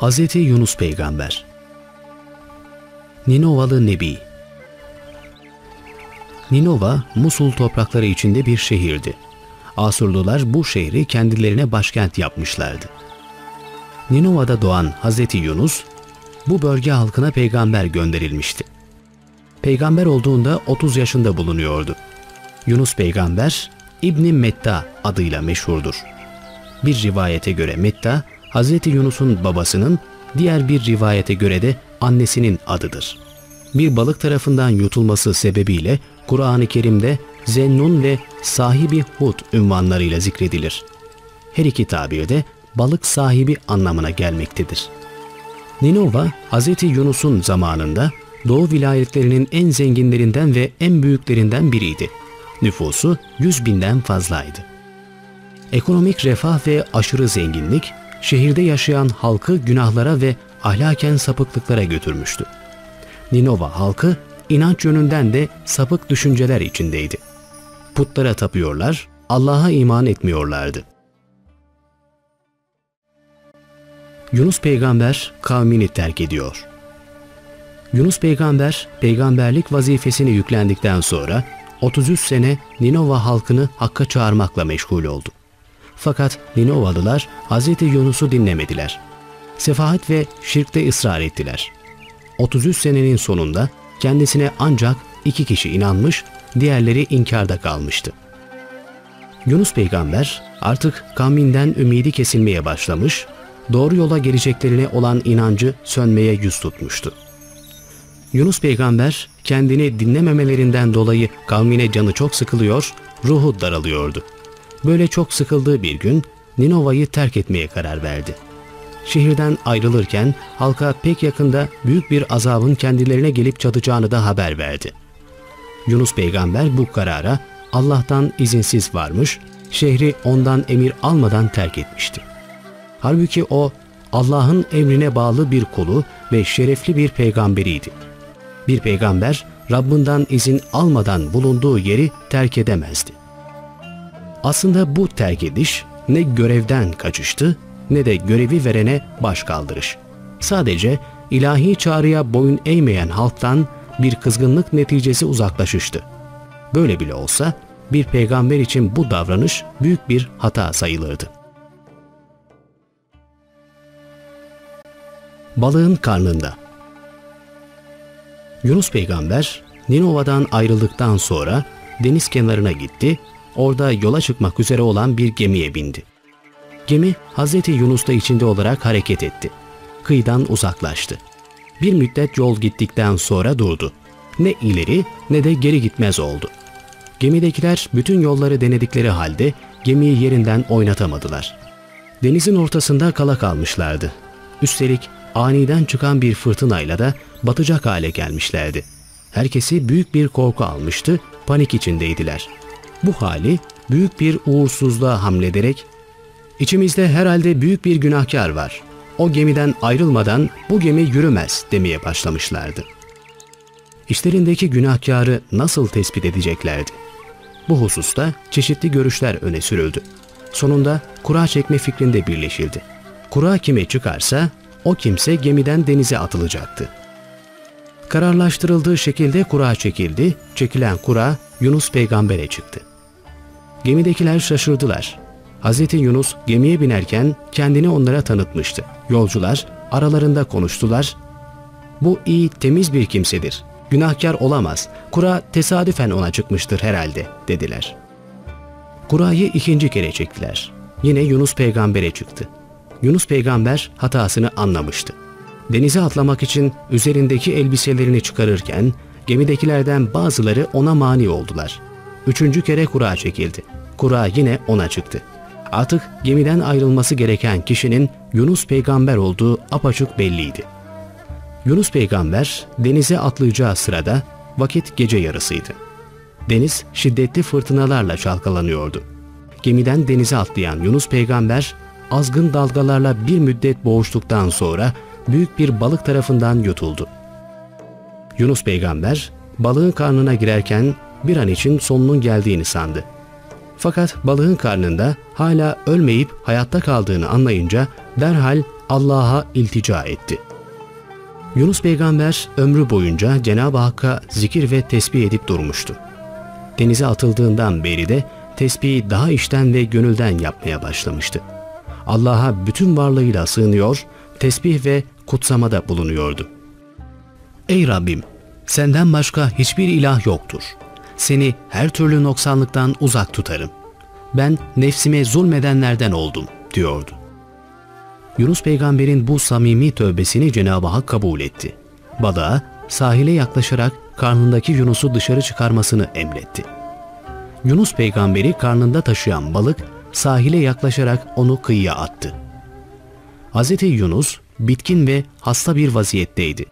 Hz. Yunus Peygamber Ninovalı Nebi Ninova, Musul toprakları içinde bir şehirdi. Asurlular bu şehri kendilerine başkent yapmışlardı. Ninova'da doğan Hz. Yunus, bu bölge halkına peygamber gönderilmişti. Peygamber olduğunda 30 yaşında bulunuyordu. Yunus peygamber İbni Metta adıyla meşhurdur. Bir rivayete göre Metta, Hz. Yunus'un babasının, diğer bir rivayete göre de annesinin adıdır. Bir balık tarafından yutulması sebebiyle Kur'an-ı Kerim'de Zennun ve sahibi Hud ünvanlarıyla zikredilir. Her iki tabirde balık sahibi anlamına gelmektedir. Ninova, Hz. Yunus'un zamanında Doğu vilayetlerinin en zenginlerinden ve en büyüklerinden biriydi. Nüfusu 100 binden fazlaydı. Ekonomik refah ve aşırı zenginlik, şehirde yaşayan halkı günahlara ve ahlaken sapıklıklara götürmüştü. Ninova halkı inanç yönünden de sapık düşünceler içindeydi. Putlara tapıyorlar, Allah'a iman etmiyorlardı. Yunus peygamber kavmini terk ediyor. Yunus peygamber peygamberlik vazifesini yüklendikten sonra 33 sene Ninova halkını Hakk'a çağırmakla meşgul oldu. Fakat Ninovalılar Hz. Yunus'u dinlemediler. Sefahat ve şirkte ısrar ettiler. 33 senenin sonunda kendisine ancak iki kişi inanmış, diğerleri inkarda kalmıştı. Yunus peygamber artık kavminden ümidi kesilmeye başlamış, doğru yola geleceklerine olan inancı sönmeye yüz tutmuştu. Yunus peygamber kendini dinlememelerinden dolayı kavmine canı çok sıkılıyor, ruhu daralıyordu. Böyle çok sıkıldığı bir gün Ninova'yı terk etmeye karar verdi. Şehirden ayrılırken halka pek yakında büyük bir azabın kendilerine gelip çatacağını da haber verdi. Yunus peygamber bu karara Allah'tan izinsiz varmış, şehri ondan emir almadan terk etmişti. Halbuki o Allah'ın emrine bağlı bir kulu ve şerefli bir peygamberiydi. Bir peygamber Rabbinden izin almadan bulunduğu yeri terk edemezdi. Aslında bu terk ediş ne görevden kaçıştı ne de görevi verene baş kaldırış. Sadece ilahi çağrıya boyun eğmeyen halktan bir kızgınlık neticesi uzaklaşıştı. Böyle bile olsa bir peygamber için bu davranış büyük bir hata sayılırdı. Balığın karnında Yunus peygamber Ninova'dan ayrıldıktan sonra deniz kenarına gitti, orada yola çıkmak üzere olan bir gemiye bindi. Gemi Hz. Yunus'ta içinde olarak hareket etti. Kıyıdan uzaklaştı. Bir müddet yol gittikten sonra durdu. Ne ileri ne de geri gitmez oldu. Gemidekiler bütün yolları denedikleri halde gemiyi yerinden oynatamadılar. Denizin ortasında kala kalmışlardı. Üstelik aniden çıkan bir fırtınayla da batacak hale gelmişlerdi. Herkesi büyük bir korku almıştı, panik içindeydiler. Bu hali büyük bir uğursuzluğa hamlederek İçimizde herhalde büyük bir günahkar var. O gemiden ayrılmadan bu gemi yürümez demeye başlamışlardı. İşlerindeki günahkarı nasıl tespit edeceklerdi? Bu hususta çeşitli görüşler öne sürüldü. Sonunda kura çekme fikrinde birleşildi. Kura kime çıkarsa o kimse gemiden denize atılacaktı. Kararlaştırıldığı şekilde kura çekildi, çekilen kura Yunus peygambere çıktı. Gemidekiler şaşırdılar. Hz. Yunus gemiye binerken kendini onlara tanıtmıştı. Yolcular aralarında konuştular. Bu iyi, temiz bir kimsedir. Günahkar olamaz. Kura tesadüfen ona çıkmıştır herhalde, dediler. Kurayı ikinci kere çektiler. Yine Yunus peygambere çıktı. Yunus peygamber hatasını anlamıştı. Denize atlamak için üzerindeki elbiselerini çıkarırken gemidekilerden bazıları ona mani oldular. Üçüncü kere kura çekildi. Kura yine ona çıktı artık gemiden ayrılması gereken kişinin Yunus peygamber olduğu apaçık belliydi. Yunus peygamber denize atlayacağı sırada vakit gece yarısıydı. Deniz şiddetli fırtınalarla çalkalanıyordu. Gemiden denize atlayan Yunus peygamber azgın dalgalarla bir müddet boğuştuktan sonra büyük bir balık tarafından yutuldu. Yunus peygamber balığın karnına girerken bir an için sonunun geldiğini sandı. Fakat balığın karnında hala ölmeyip hayatta kaldığını anlayınca derhal Allah'a iltica etti. Yunus peygamber ömrü boyunca Cenab-ı Hakk'a zikir ve tesbih edip durmuştu. Denize atıldığından beri de tesbihi daha işten ve gönülden yapmaya başlamıştı. Allah'a bütün varlığıyla sığınıyor, tesbih ve kutsamada bulunuyordu. Ey Rabbim! Senden başka hiçbir ilah yoktur. Seni her türlü noksanlıktan uzak tutarım. Ben nefsime zulmedenlerden oldum, diyordu. Yunus peygamberin bu samimi tövbesini Cenab-ı Hak kabul etti. Balığa sahile yaklaşarak karnındaki Yunus'u dışarı çıkarmasını emretti. Yunus peygamberi karnında taşıyan balık sahile yaklaşarak onu kıyıya attı. Hz. Yunus bitkin ve hasta bir vaziyetteydi.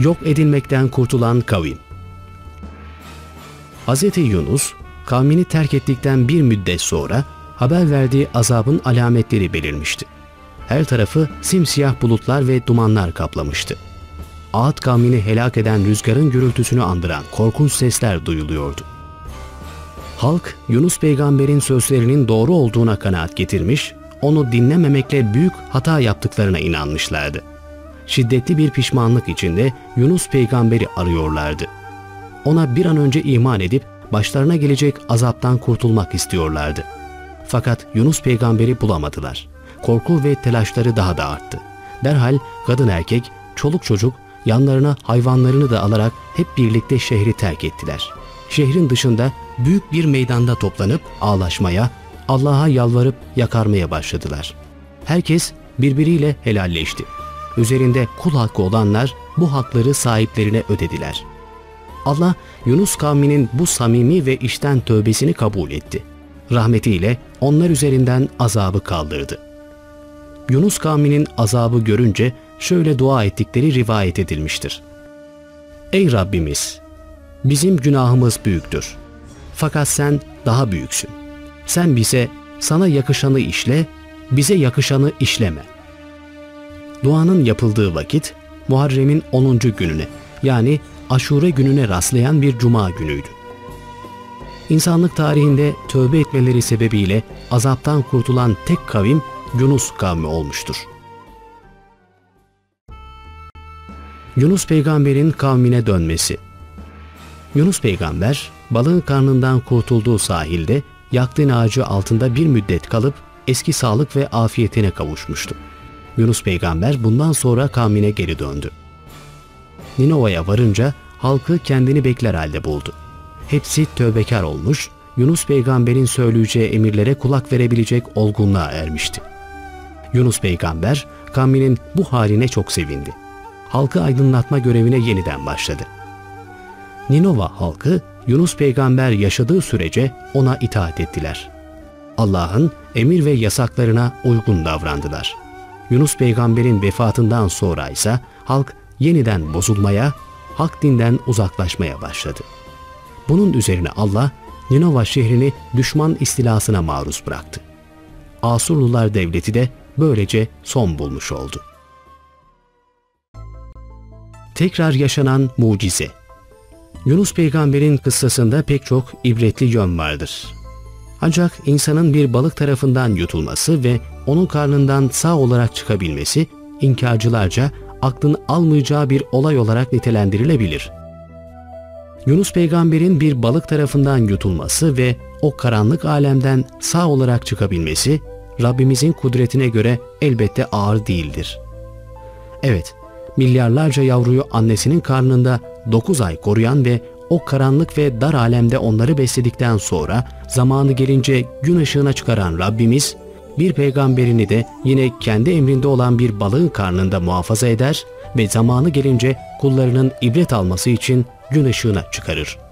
Yok edilmekten kurtulan kavim Hz. Yunus kavmini terk ettikten bir müddet sonra haber verdiği azabın alametleri belirmişti. Her tarafı simsiyah bulutlar ve dumanlar kaplamıştı. Ağat kavmini helak eden rüzgarın gürültüsünü andıran korkunç sesler duyuluyordu. Halk Yunus peygamberin sözlerinin doğru olduğuna kanaat getirmiş, onu dinlememekle büyük hata yaptıklarına inanmışlardı. Şiddetli bir pişmanlık içinde Yunus peygamberi arıyorlardı. Ona bir an önce iman edip başlarına gelecek azaptan kurtulmak istiyorlardı. Fakat Yunus peygamberi bulamadılar. Korku ve telaşları daha da arttı. Derhal kadın erkek, çoluk çocuk yanlarına hayvanlarını da alarak hep birlikte şehri terk ettiler. Şehrin dışında büyük bir meydanda toplanıp ağlaşmaya, Allah'a yalvarıp yakarmaya başladılar. Herkes birbiriyle helalleşti. Üzerinde kul hakkı olanlar bu hakları sahiplerine ödediler. Allah Yunus kavminin bu samimi ve işten tövbesini kabul etti. Rahmetiyle onlar üzerinden azabı kaldırdı. Yunus kavminin azabı görünce şöyle dua ettikleri rivayet edilmiştir. Ey Rabbimiz! Bizim günahımız büyüktür. Fakat sen daha büyüksün. Sen bize sana yakışanı işle, bize yakışanı işleme. Duanın yapıldığı vakit Muharrem'in 10. gününe yani Aşure gününe rastlayan bir cuma günüydü. İnsanlık tarihinde tövbe etmeleri sebebiyle azaptan kurtulan tek kavim Yunus kavmi olmuştur. Yunus peygamberin kavmine dönmesi Yunus peygamber balığın karnından kurtulduğu sahilde yaktığın ağacı altında bir müddet kalıp eski sağlık ve afiyetine kavuşmuştu. Yunus peygamber bundan sonra kavmine geri döndü. Ninova'ya varınca halkı kendini bekler halde buldu. Hepsi tövbekar olmuş, Yunus peygamberin söyleyeceği emirlere kulak verebilecek olgunluğa ermişti. Yunus peygamber kavminin bu haline çok sevindi. Halkı aydınlatma görevine yeniden başladı. Ninova halkı Yunus peygamber yaşadığı sürece ona itaat ettiler. Allah'ın emir ve yasaklarına uygun davrandılar. Yunus peygamberin vefatından sonra ise halk yeniden bozulmaya, hak dinden uzaklaşmaya başladı. Bunun üzerine Allah Ninova şehrini düşman istilasına maruz bıraktı. Asurlular devleti de böylece son bulmuş oldu. Tekrar yaşanan mucize Yunus peygamberin kıssasında pek çok ibretli yön vardır. Ancak insanın bir balık tarafından yutulması ve onun karnından sağ olarak çıkabilmesi inkarcılarca aklın almayacağı bir olay olarak nitelendirilebilir. Yunus peygamberin bir balık tarafından yutulması ve o karanlık alemden sağ olarak çıkabilmesi Rabbimizin kudretine göre elbette ağır değildir. Evet, milyarlarca yavruyu annesinin karnında 9 ay koruyan ve o karanlık ve dar alemde onları besledikten sonra zamanı gelince gün ışığına çıkaran Rabbimiz bir peygamberini de yine kendi emrinde olan bir balığın karnında muhafaza eder ve zamanı gelince kullarının ibret alması için gün ışığına çıkarır.